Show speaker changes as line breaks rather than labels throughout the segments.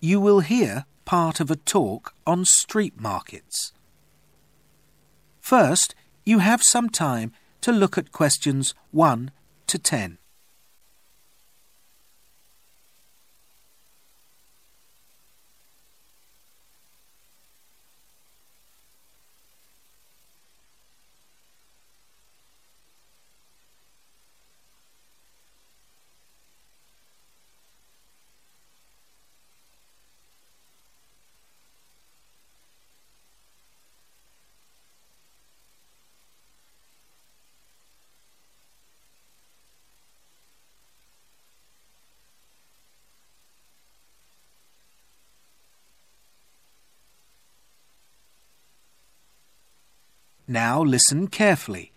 you will hear part of a talk on street markets. First, you have some time to look at questions 1 to 10. Now listen carefully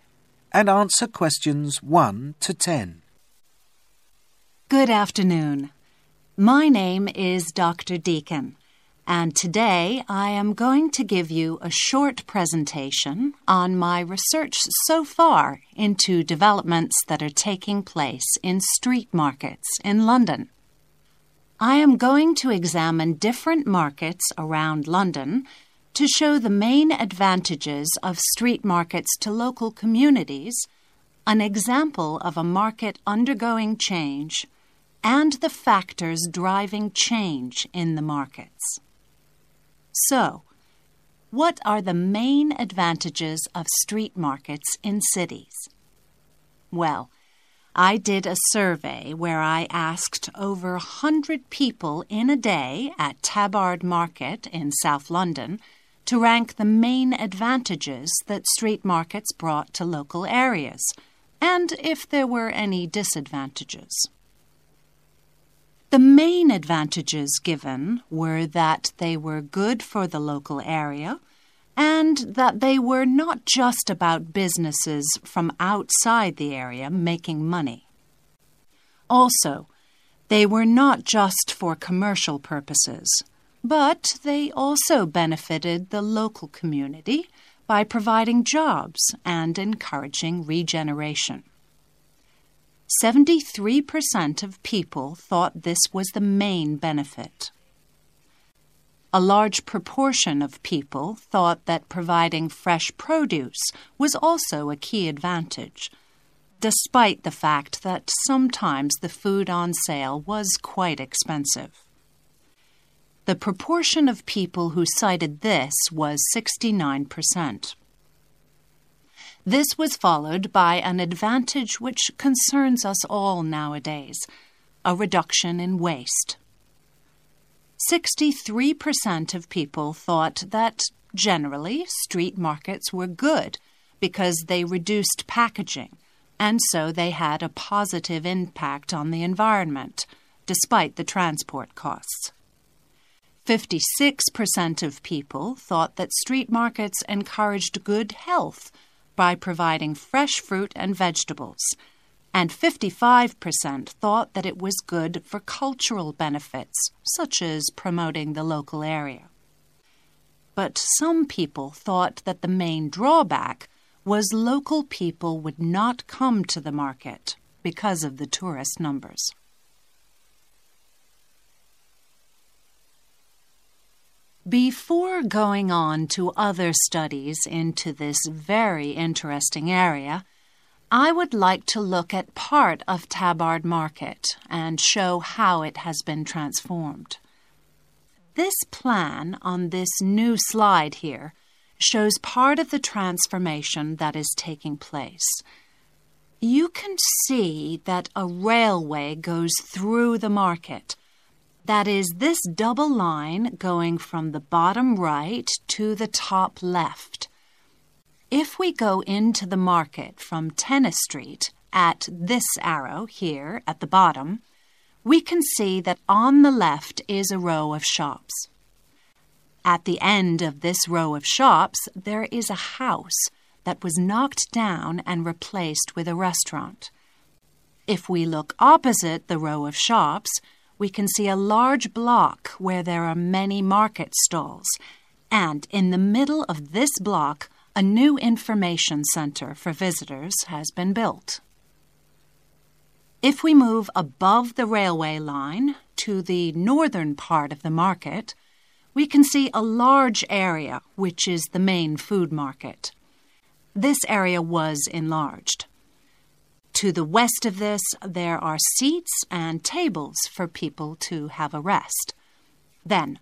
and answer questions 1 to 10.
Good afternoon. My name is Dr. Deacon, and today I am going to give you a short presentation on my research so far into developments that are taking place in street markets in London. I am going to examine different markets around London to show the main advantages of street markets to local communities, an example of a market undergoing change, and the factors driving change in the markets. So, what are the main advantages of street markets in cities? Well, I did a survey where I asked over a hundred people in a day at Tabard Market in South London to rank the main advantages that street markets brought to local areas, and if there were any disadvantages. The main advantages given were that they were good for the local area and that they were not just about businesses from outside the area making money. Also, they were not just for commercial purposes but they also benefited the local community by providing jobs and encouraging regeneration. 73% of people thought this was the main benefit. A large proportion of people thought that providing fresh produce was also a key advantage, despite the fact that sometimes the food on sale was quite expensive. The proportion of people who cited this was 69%. This was followed by an advantage which concerns us all nowadays a reduction in waste. 63% of people thought that, generally, street markets were good because they reduced packaging, and so they had a positive impact on the environment, despite the transport costs. 56% of people thought that street markets encouraged good health by providing fresh fruit and vegetables, and 55% thought that it was good for cultural benefits, such as promoting the local area. But some people thought that the main drawback was local people would not come to the market because of the tourist numbers. Before going on to other studies into this very interesting area, I would like to look at part of Tabard Market and show how it has been transformed. This plan on this new slide here shows part of the transformation that is taking place. You can see that a railway goes through the market that is this double line going from the bottom right to the top left. If we go into the market from Tennis Street at this arrow here at the bottom, we can see that on the left is a row of shops. At the end of this row of shops, there is a house that was knocked down and replaced with a restaurant. If we look opposite the row of shops, we can see a large block where there are many market stalls, and in the middle of this block, a new information center for visitors has been built. If we move above the railway line to the northern part of the market, we can see a large area, which is the main food market. This area was enlarged. To the west of this, there are seats and tables for people to have a rest. Then,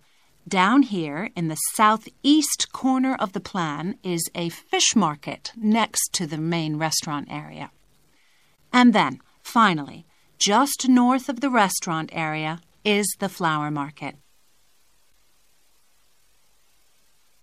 down here in the southeast corner of the plan is a fish market next to the main restaurant area. And then, finally, just north of the restaurant area is the flower market.